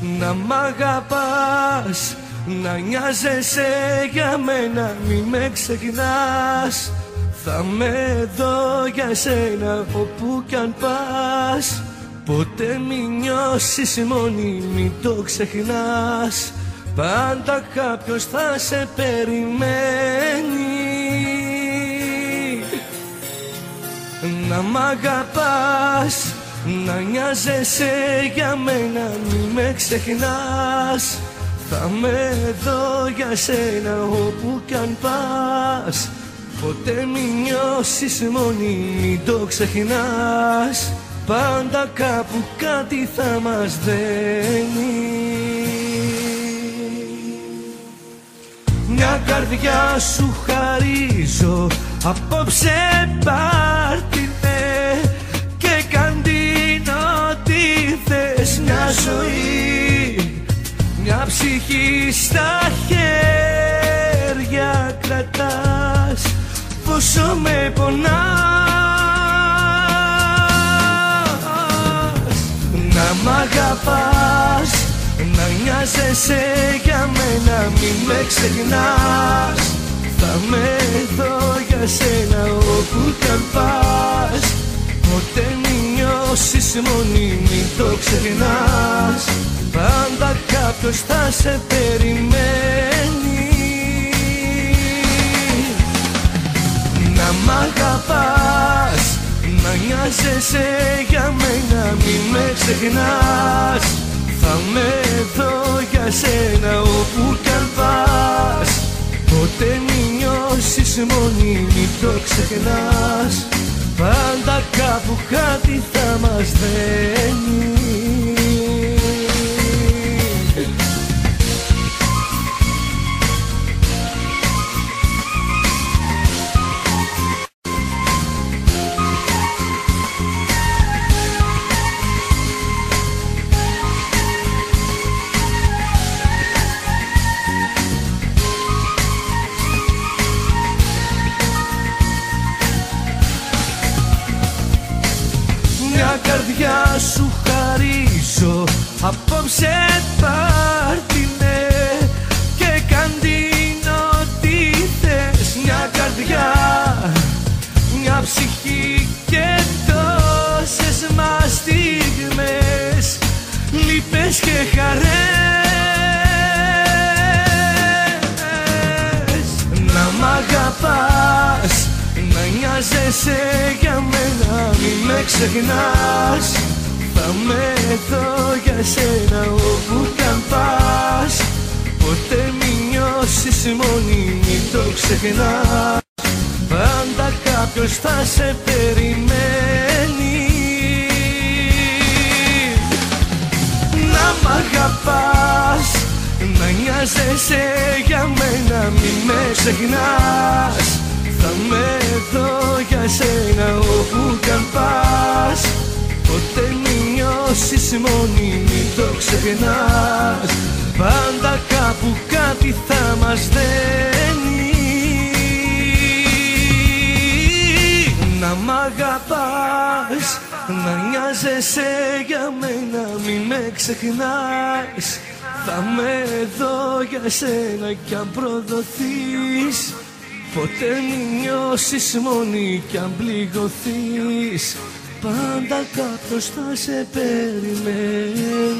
να μ' αγαπάς να νοιάζεσαι για μένα μη με ξεχνάς. Θα με εδώ για σένα όπου κι αν πας. Ποτέ μη νιώσεις μόνη μη το ξεχνάς. Πάντα κάποιος θα σε περιμένει. Να μ' αγαπάς να νοιάζεσαι για μένα μη με ξεχνάς. Θα με εδώ για σένα όπου κι αν πας. Ποτέ μη νιώσεις μόνη, μην το ξεχνάς. Πάντα κάπου κάτι θα μας δένει. Μια καρδιά σου χαρίζω Απόψε πάρτινε ψυχή στα χέρια κρατάς Πόσο με πονάς. Να μ' αγαπάς Να νοιάζεσαι για μένα Μη με ξεχνάς. Θα με δω για σένα όπου κι αν πας. Ποτέ μη νιώσεις μόνη Μην το ξεχνάς Πάντα κάποιος θα σε περιμένει; Να μ' αγαπάς Να νοιάζεσαι για μένα Μη με ξεχνάς. Θα με δω για σένα όπου κι αν πας. Ποτέ μη νιώσεις μόνη Μη το ξεχνάς. Πάντα κάπου κάτι θα μας δένει καρδιά σου χαρίζω. Απόψε πάρτινε και καντίνω τι θες. Μια καρδιά, μια ψυχή και τόσες μας στιγμές. Λύπες και χαρές. Να μ' αγαπάς να νοιάζεσαι. για μένα μη με ξεχνάς. Θα με δω για σένα όπου κι αν πας. Ποτέ μη νιώσεις μόνη μη το ξεχνάς. Πάντα κάποιος θα σε περιμένει. Να μ' αγαπάς να νοιάζεσαι για μένα μη με ξεχνάς. θα με δω για σένα όπου κι αν πας. Ποτέ μη νιώσεις μόνη μη το ξεχνάς. Πάντα κάπου κάτι θα μας δένει. Να μ' αγαπάς να νοιάζεσαι για μένα μη με ξεχνάς. Θα με δω για σένα κι αν προδοθείς Ποτέ μη νιώσεις μόνη κι αν πληγωθείς. Πάντα κάποιος θα σε περιμένεις